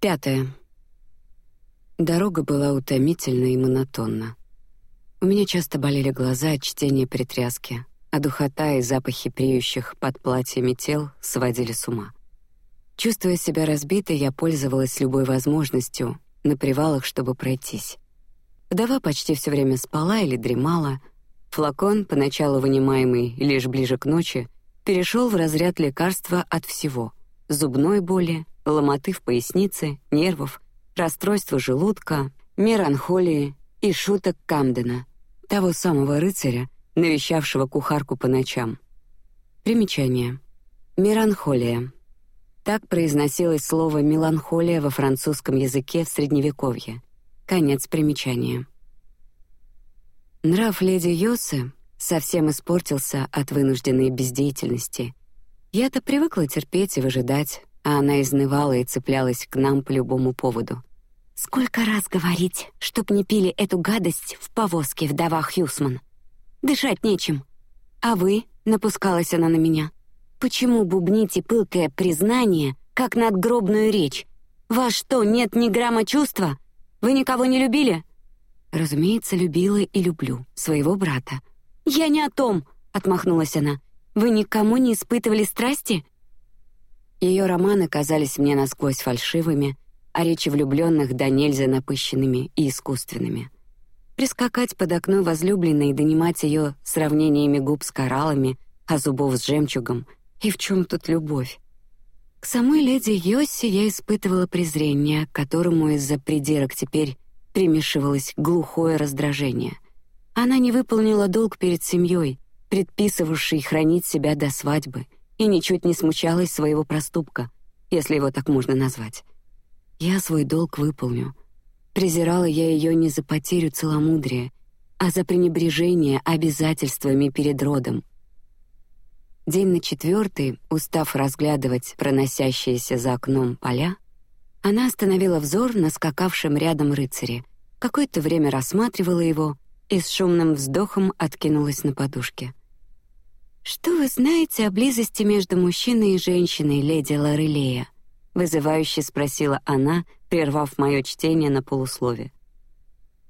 Пятое. Дорога была утомительна и монотонна. У меня часто болели глаза от чтения притряски, а духота и запахи преющих под платьями тел сводили с ума. Чувствуя себя разбитой, я пользовалась любой возможностью на привалах, чтобы пройтись. Вдова почти все время спала или дремала. Флакон, поначалу вынимаемый лишь ближе к ночи, перешел в разряд лекарства от всего: зубной боли, ломоты в пояснице, нервов, расстройства желудка, меланхолии и шуток Камдена, того самого рыцаря, навещавшего кухарку по ночам. Примечание: меланхолия. Так произносилось слово меланхолия во французском языке в средневековье. Конец примечания. Нрав леди Йосы совсем испортился от вынужденной бездеятельности. Я-то привыкла терпеть и выжидать, а она изнывала и цеплялась к нам по любому поводу. Сколько раз говорить, чтоб не пили эту гадость в повозке вдова Хьюсман. Дышать нечем. А вы? Напускалась она на меня. Почему бубните пылкое признание, как надгробную речь? Вас что, нет ни грамма чувства? Вы никого не любили? Разумеется, любила и люблю своего брата. Я не о том, отмахнулась она. Вы никому не испытывали страсти? Ее романы казались мне насквозь фальшивыми, а речи влюбленных до нельзя напыщенными и искусственными. Прискакать под окно возлюбленной и донимать ее сравнениями губ с кораллами, а зубов с жемчугом. И в чем тут любовь? К самой леди Йосси я испытывала презрение, которому из-за придирок теперь примешивалось глухое раздражение. Она не выполнила долг перед семьей, предписывавший хранить себя до свадьбы, и ничуть не смущалась своего проступка, если его так можно назвать. Я свой долг выполню. Презирала я ее не за потерю целомудрия, а за пренебрежение обязательствами перед родом. День на четвертый, устав разглядывать проносящиеся за окном поля, она остановила взор на скакавшем рядом рыцаре, какое-то время рассматривала его и с шумным вздохом откинулась на подушке. Что вы знаете о близости между мужчиной и женщиной, леди Лорелея? вызывающе спросила она, прервав мое чтение на полуслове.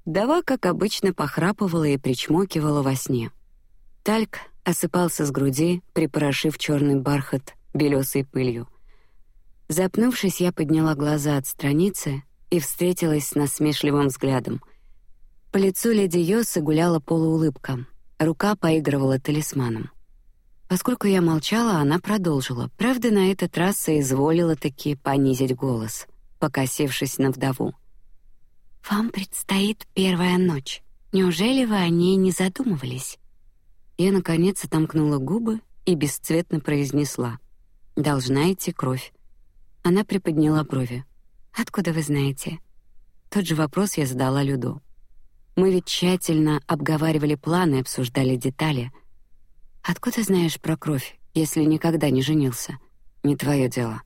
Дава, как обычно, похрапывала и причмокивала во сне. Тальк осыпался с груди, припорошив черный бархат белесой пылью. Запнувшись, я подняла глаза от страницы и встретилась с насмешливым взглядом. По лицу леди Йосы гуляла полуулыбка, рука поигрывала талисманом. Поскольку я молчала, она продолжила. Правда, на этот раз соизволила таки понизить голос, покосившись на вдову. Вам предстоит первая ночь. Неужели вы о ней не задумывались? Я наконец отомкнула губы и бесцветно произнесла: "Должна идти кровь". Она приподняла брови. Откуда вы знаете? Тот же вопрос я задала Люду. Мы ведь тщательно обговаривали планы, обсуждали детали. Откуда знаешь про кровь, если никогда не женился? Не твое дело.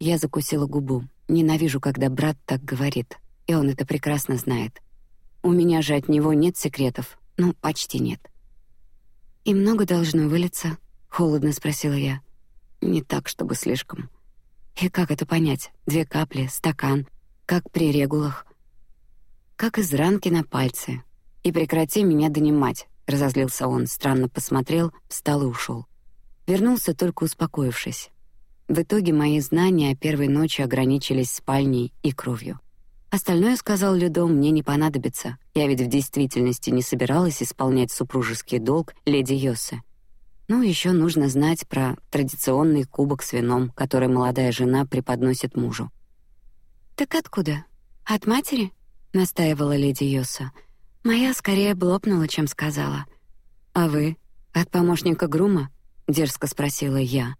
Я закусила губу. Ненавижу, когда брат так говорит, и он это прекрасно знает. У меня же от него нет секретов, ну почти нет. И много должно вылиться? Холодно спросила я. Не так, чтобы слишком. И как это понять? Две капли, стакан, как при регулах, как из ранки на пальце. И прекрати меня донимать. Разозлился он, странно посмотрел, встал и ушел. Вернулся только успокоившись. В итоге мои знания о первой ночи ограничились спальней и кровью. Остальное, сказал Людом, мне не понадобится. Я ведь в действительности не собиралась исполнять супружеский долг леди Йосы. Ну, еще нужно знать про традиционный кубок с вином, который молодая жена преподносит мужу. Так откуда? От матери? настаивала леди Йоса. Моя скорее блопнула, чем сказала. А вы от помощника Грума? дерзко спросила я.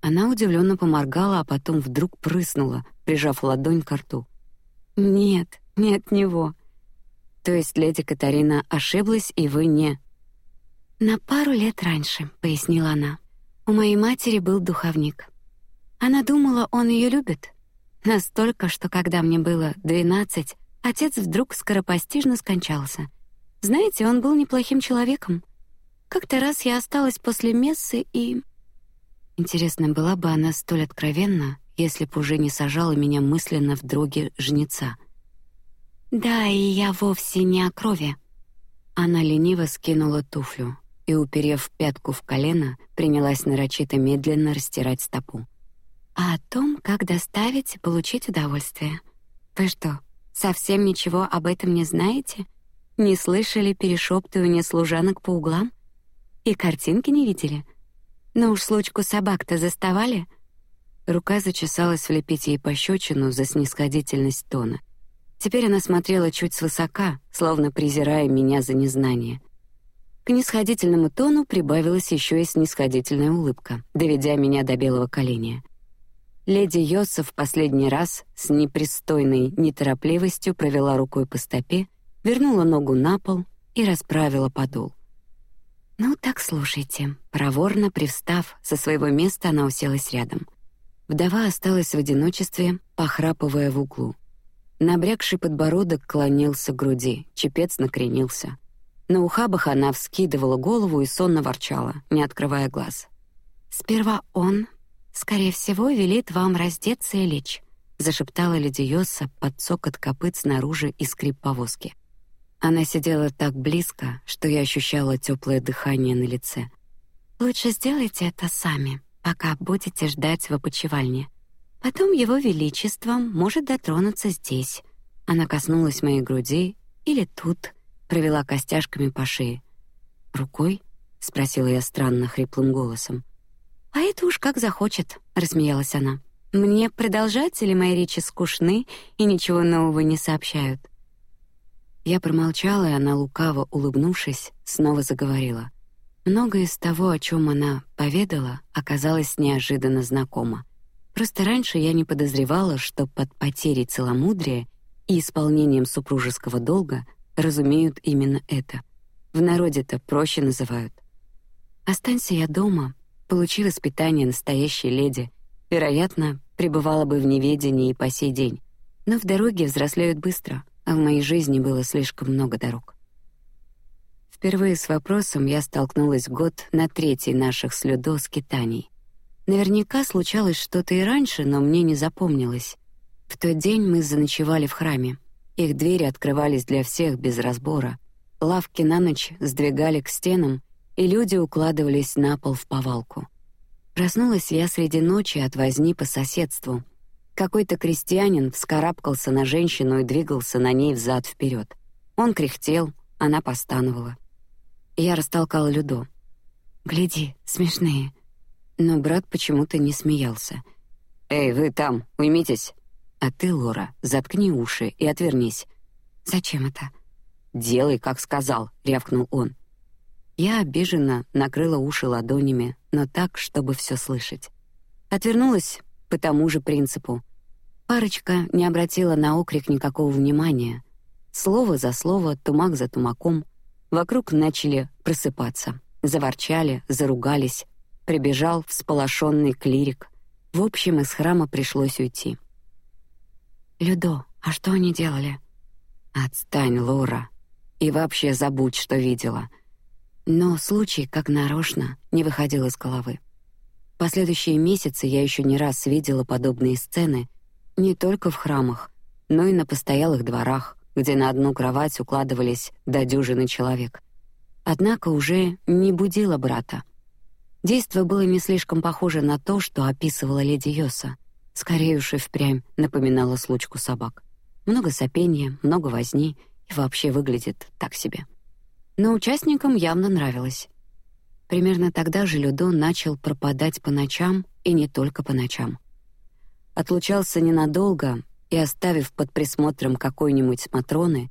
Она удивленно поморгала, а потом вдруг прыснула, прижав ладонь к рту. Нет, не от него. То есть леди Катарина ошиблась, и вы не. На пару лет раньше, пояснила она. У моей матери был духовник. Она думала, он ее любит, настолько, что когда мне было двенадцать, Отец вдруг скоропостижно скончался. Знаете, он был неплохим человеком. Как-то раз я осталась после мессы и... Интересно, была бы она столь откровенна, если б уже не сажала меня мысленно в дроге жнеца. Да, и я вовсе не о крови. Она лениво скинула туфлю и, уперев пятку в колено, принялась нарочито медленно растирать стопу. А о том, как доставить и получить удовольствие. Вы что, совсем ничего об этом не знаете? Не слышали перешептывания служанок по углам? И картинки не видели? Но уж случку собак-то заставали? Рука зачесалась влепить ей пощечину за снисходительность тона. Теперь она смотрела чуть свысока, словно презирая меня за незнание. К нисходительному тону прибавилась еще и снисходительная улыбка, доведя меня до белого коленя. Леди Йосса в последний раз с непристойной неторопливостью провела рукой по стопе, вернула ногу на пол и расправила подол. Ну так слушайте. Проворно привстав со своего места, она уселась рядом. Вдова осталась в одиночестве, похрапывая в углу. Набрякший подбородок клонился к груди, чепец накренился. На ухабах она вскидывала голову и сонно ворчала, не открывая глаз. Сперва он, скорее всего, велит вам раздеться и лечь, зашептала леди Йоса под цокот копыт снаружи и скрип повозки. Она сидела так близко, что я ощущала теплое дыхание на лице. Лучше сделайте это сами, пока будете ждать в опочивальне. Потом его величество может дотронуться здесь. Она коснулась моей груди или тут, провела костяшками по шее. Рукой? спросила я странно хриплым голосом. А это уж как захочет, рассмеялась она. Мне продолжать или мои речи скучны и ничего нового не сообщают? Я промолчала, и она лукаво улыбнувшись снова заговорила. Многое из того, о чем она поведала, оказалось неожиданно знакомо. Просто раньше я не подозревала, что под потерей целомудрия и исполнением супружеского долга разумеют именно это. В народе-то проще называют. Останься я дома, получи воспитание настоящей леди, вероятно, пребывала бы в неведении и по сей день. Но в дороге взрослеют быстро, а в моей жизни было слишком много дорог. Впервые с вопросом я столкнулась год на третий наших с скитаний. Наверняка случалось что-то и раньше, но мне не запомнилось. В тот день мы заночевали в храме. Их двери открывались для всех без разбора. Лавки на ночь сдвигали к стенам, и люди укладывались на пол в повалку. Проснулась я среди ночи от возни по соседству. Какой-то крестьянин вскарабкался на женщину и двигался на ней взад вперед. Он кряхтел, она постановала. Я растолкала Людо. Гляди, смешные. Но брат почему-то не смеялся. Эй, вы там, уймитесь. А ты, Лора, заткни уши и отвернись. Зачем это? Делай, как сказал, рявкнул он. Я обиженно накрыла уши ладонями, но так, чтобы все слышать. Отвернулась по тому же принципу. Парочка не обратила на окрик никакого внимания. Слово за слово, тумак за тумаком. Вокруг начали просыпаться, заворчали, заругались, прибежал всполошенный клирик. В общем, из храма пришлось уйти. Людо, а что они делали? Отстань, Лора, и вообще забудь, что видела. Но случай, как нарочно, не выходил из головы. Последующие месяцы я еще не раз видела подобные сцены, не только в храмах, но и на постоялых дворах, где на одну кровать укладывались до дюжины человек. Однако уже не будила брата. Действо было не слишком похоже на то, что описывала леди Йоса. Скорее уж и впрямь напоминало случку собак. Много сопения, много возни и вообще выглядит так себе. Но участникам явно нравилось. Примерно тогда же Людо начал пропадать по ночам и не только по ночам. Отлучался ненадолго и оставив под присмотром какой-нибудь матроны,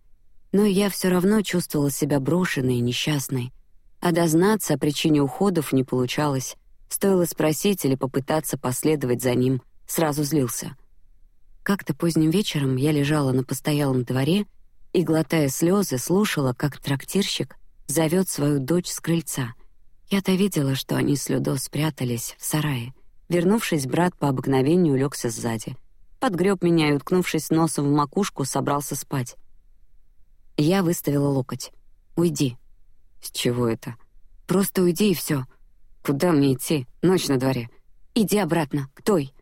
но я все равно чувствовала себя брошенной и несчастной, а дознаться о причине уходов не получалось. Стоило спросить или попытаться последовать за ним, сразу злился. Как-то поздним вечером я лежала на постоялом дворе и, глотая слезы, слушала, как трактирщик зовет свою дочь с крыльца. Я-то видела, что они с Людо спрятались в сарае. Вернувшись, брат по обыкновению легся сзади, подгреб меня и, уткнувшись носом в макушку, собрался спать. Я выставила локоть. Уйди, с чего это? Просто уйди и все. Куда мне идти? Ночь на дворе. Иди обратно, к той.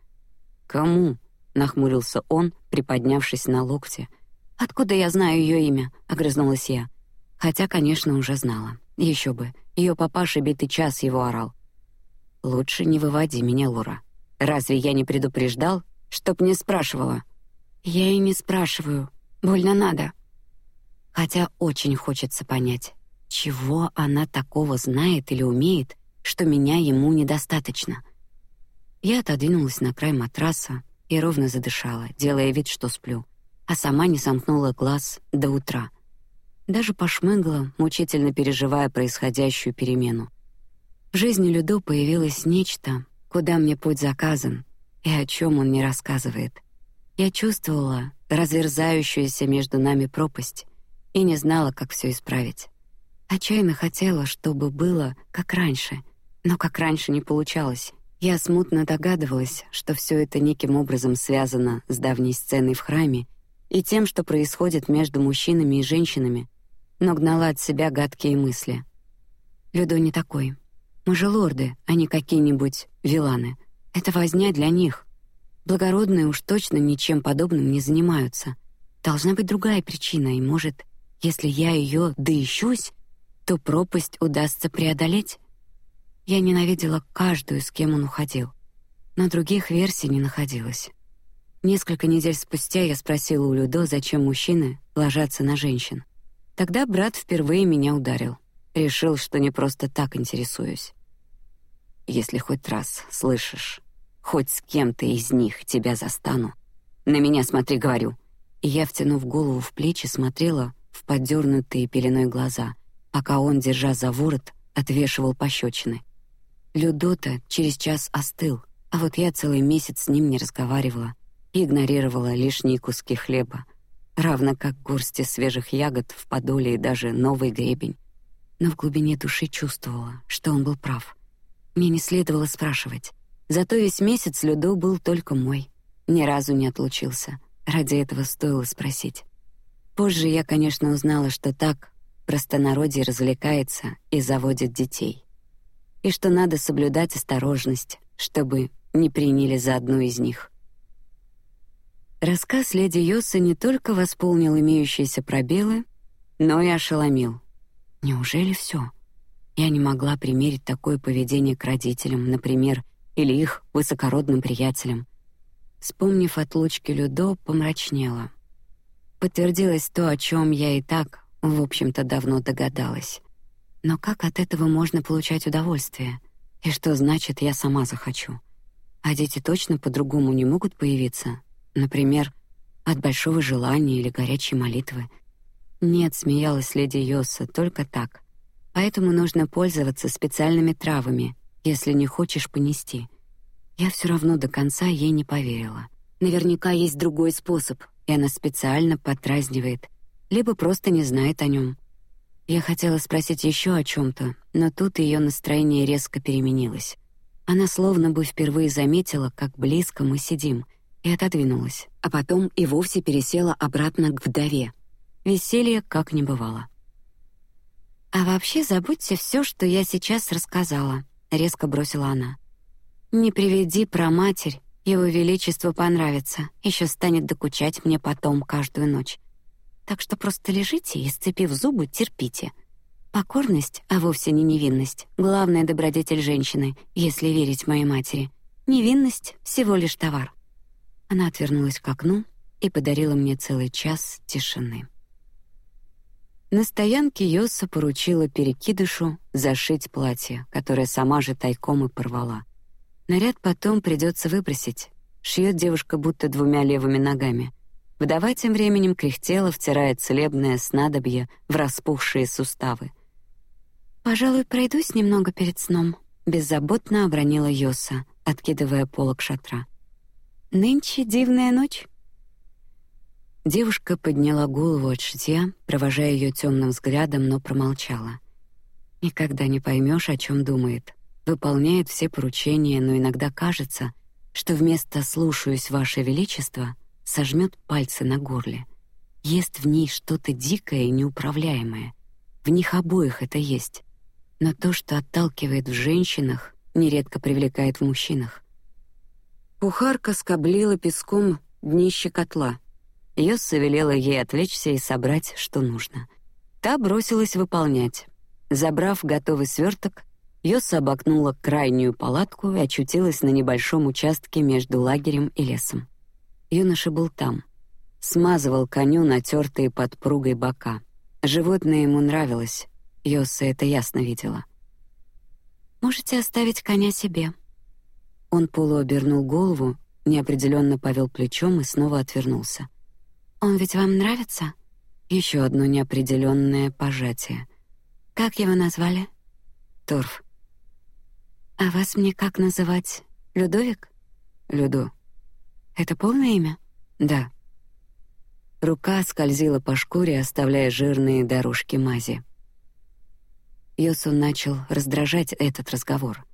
Кому? нахмурился он, приподнявшись на локте. Откуда я знаю ее имя? огрызнулась я. Хотя, конечно, уже знала. Еще бы. Ее папаша битый час его орал. Лучше не выводи меня, Лора. Разве я не предупреждал, чтоб не спрашивала? Я и не спрашиваю. Больно надо. Хотя очень хочется понять, чего она такого знает или умеет, что меня ему недостаточно. Я отодвинулась на край матраса и ровно задышала, делая вид, что сплю, а сама не сомкнула глаз до утра. Даже пошмыгла, мучительно переживая происходящую перемену. В жизни Людо появилось нечто, куда мне путь заказан, и о чем он не рассказывает. Я чувствовала разверзающуюся между нами пропасть и не знала, как все исправить. Отчаянно хотела, чтобы было как раньше, но как раньше не получалось. Я смутно догадывалась, что все это неким образом связано с давней сценой в храме и тем, что происходит между мужчинами и женщинами, но гнала от себя гадкие мысли. Людо не такой. Мы же лорды, а не какие-нибудь виланы. Это возня для них. Благородные уж точно ничем подобным не занимаются. Должна быть другая причина, и может, если я ее доищусь, то пропасть удастся преодолеть. Я ненавидела каждую, с кем он уходил, но других версий не находилось. Несколько недель спустя я спросила у Людо, зачем мужчины ложатся на женщин. Тогда брат впервые меня ударил. Решил, что не просто так интересуюсь. Если хоть раз слышишь, хоть с кем-то из них тебя застану, на меня смотри, говорю. И я, втянув голову в плечи, смотрела в подернутые пеленой глаза, пока он, держа за ворот, отвешивал пощечины. Людота через час остыл, а вот я целый месяц с ним не разговаривала игнорировала лишние куски хлеба, равно как горсти свежих ягод в подоле и даже новый гребень. Но в глубине души чувствовала, что он был прав. Мне не следовало спрашивать. Зато весь месяц Людо был только мой, ни разу не отлучился. Ради этого стоило спросить. Позже я, конечно, узнала, что так простонародье развлекается и заводит детей и что надо соблюдать осторожность, чтобы не приняли за одну из них. Рассказ леди Йоса не только восполнил имеющиеся пробелы, но и ошеломил. Неужели все? Я не могла примерить такое поведение к родителям, например, или их высокородным приятелям. Вспомнив отлучки Людо, помрачнела. Подтвердилось то, о чем я и так, в общем-то, давно догадалась. Но как от этого можно получать удовольствие? И что значит я сама захочу? А дети точно по-другому не могут появиться. Например, от большого желания или горячей молитвы. Нет, смеялась леди Йоса, только так. Поэтому нужно пользоваться специальными травами, если не хочешь понести. Я все равно до конца ей не поверила. Наверняка есть другой способ, и она специально подразнивает, либо просто не знает о нем. Я хотела спросить еще о чем-то, но тут ее настроение резко переменилось. Она словно бы впервые заметила, как близко мы сидим, и отодвинулась, а потом и вовсе пересела обратно к вдове. Веселье как не бывало. А вообще забудьте все, что я сейчас рассказала, резко бросила она. Не приведи про матерь, его величество понравится, еще станет докучать мне потом каждую ночь. Так что просто лежите и, сцепив зубы, терпите. Покорность, а вовсе не невинность, главная добродетель женщины, если верить моей матери. Невинность всего лишь товар. Она отвернулась к окну и подарила мне целый час тишины. На стоянке Йоса поручила перекидышу зашить платье, которое сама же тайком и порвала. Наряд потом придется выбросить. Шьет девушка будто двумя левыми ногами. Вдова тем временем кряхтела, втирая целебное снадобье в распухшие суставы. Пожалуй, пройдусь немного перед сном, беззаботно обронила Йоса, откидывая полог шатра. Нынче дивная ночь. Девушка подняла голову от шитья, провожая ее темным взглядом, но промолчала. Никогда не поймешь, о чем думает. Выполняет все поручения, но иногда кажется, что вместо слушаюсь, ваше величество сожмет пальцы на горле. Есть в ней что-то дикое и неуправляемое. В них обоих это есть. Но то, что отталкивает в женщинах, нередко привлекает в мужчинах. Кухарка скоблила песком днище котла. Йосса велела ей отвлечься и собрать, что нужно. Та бросилась выполнять. Забрав готовый сверток, Йосса обогнула крайнюю палатку и очутилась на небольшом участке между лагерем и лесом. Юноша был там. Смазывал коню натертые подпругой бока. Животное ему нравилось. Йосса это ясно видела. «Можете оставить коня себе». Он полуобернул голову, неопределенно повел плечом и снова отвернулся. «Он ведь вам нравится?» Еще одно неопределенное пожатие. «Как его назвали?» «Торф». А вас мне как называть? Людовик? Людо. Это полное имя? Да. Рука скользила по шкуре, оставляя жирные дорожки мази. Йосон начал раздражать этот разговор.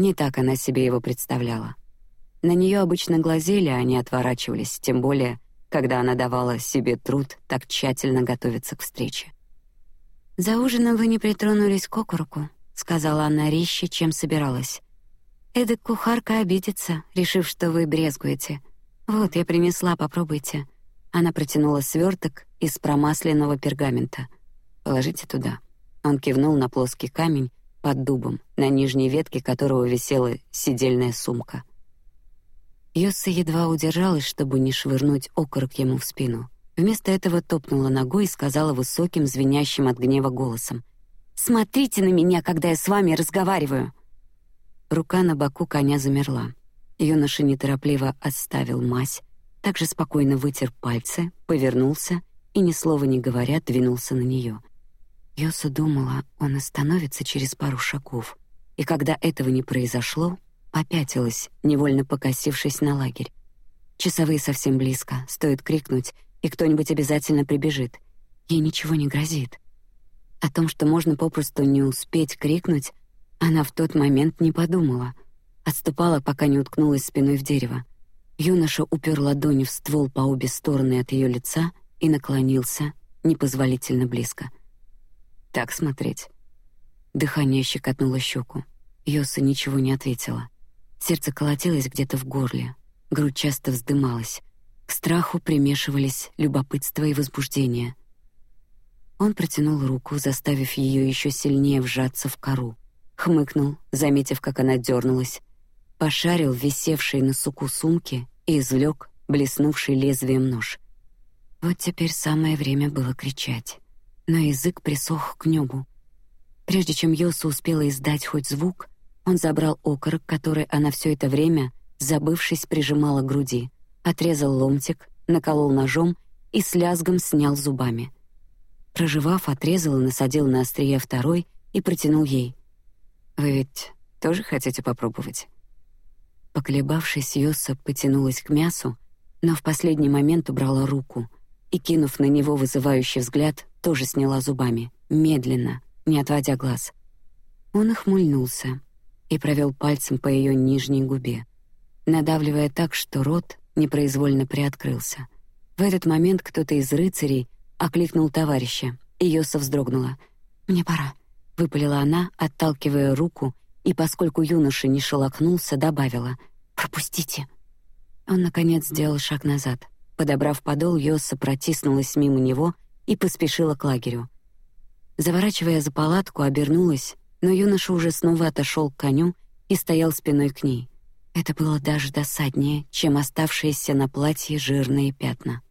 Не так она себе его представляла. На нее обычно глазели, а не отворачивались, тем более, когда она давала себе труд так тщательно готовиться к встрече. За ужином вы не притронулись к окороку, сказала она резче, чем собиралась. Эдак кухарка обидится, решив, что вы брезгуете. Вот я принесла, попробуйте. Она протянула сверток из промасленного пергамента. Положите туда. Он кивнул на плоский камень под дубом, на нижней ветке которого висела сидельная сумка. Йосса едва удержалась, чтобы не швырнуть окорок ему в спину. Вместо этого топнула ногой и сказала высоким, звенящим от гнева голосом: Смотрите на меня, когда я с вами разговариваю. Рука на боку коня замерла. Юноша неторопливо отставил мазь, также спокойно вытер пальцы, повернулся и ни слова не говоря двинулся на нее. Йоса думала, он остановится через пару шагов, и когда этого не произошло, попятилась, невольно покосившись на лагерь. Часовые совсем близко, стоит крикнуть, и кто-нибудь обязательно прибежит. Ей ничего не грозит. О том, что можно попросту не успеть крикнуть, она в тот момент не подумала. Отступала, пока не уткнулась спиной в дерево. Юноша упер ладони в ствол по обе стороны от ее лица и наклонился непозволительно близко. Так смотреть. Дыхание щекотнуло щеку. Йоса ничего не ответила. Сердце колотилось где-то в горле, грудь часто вздымалась. К страху примешивались любопытство и возбуждение. Он протянул руку, заставив ее еще сильнее вжаться в кору. Хмыкнул, заметив, как она дернулась. Пошарил висевший на суку сумки и извлек блеснувший лезвием нож. Вот теперь самое время было кричать, но язык присох к небу. Прежде чем Йоса успела издать хоть звук, он забрал окорок, который она все это время, забывшись, прижимала к груди, отрезал ломтик, наколол ножом и с лязгом снял зубами. Прожевав, отрезал и насадил на острие второй и протянул ей. Вы ведь тоже хотите попробовать? Поколебавшись, Йоса потянулась к мясу, но в последний момент убрала руку и, кинув на него вызывающий взгляд, тоже сняла зубами, медленно, не отводя глаз. Он охмыльнулся и провел пальцем по ее нижней губе, надавливая так, что рот непроизвольно приоткрылся. В этот момент кто-то из рыцарей окликнул товарища, Йоса вздрогнула. Мне пора, выпалила она, отталкивая руку, и поскольку юноша не шелохнулся, добавила: пропустите. Он наконец сделал шаг назад, подобрав подол, Йоса протиснулась мимо него и поспешила к лагерю. Заворачивая за палатку, обернулась, но юноша уже снова отошел к коню и стоял спиной к ней. Это было даже досаднее, чем оставшиеся на платье жирные пятна.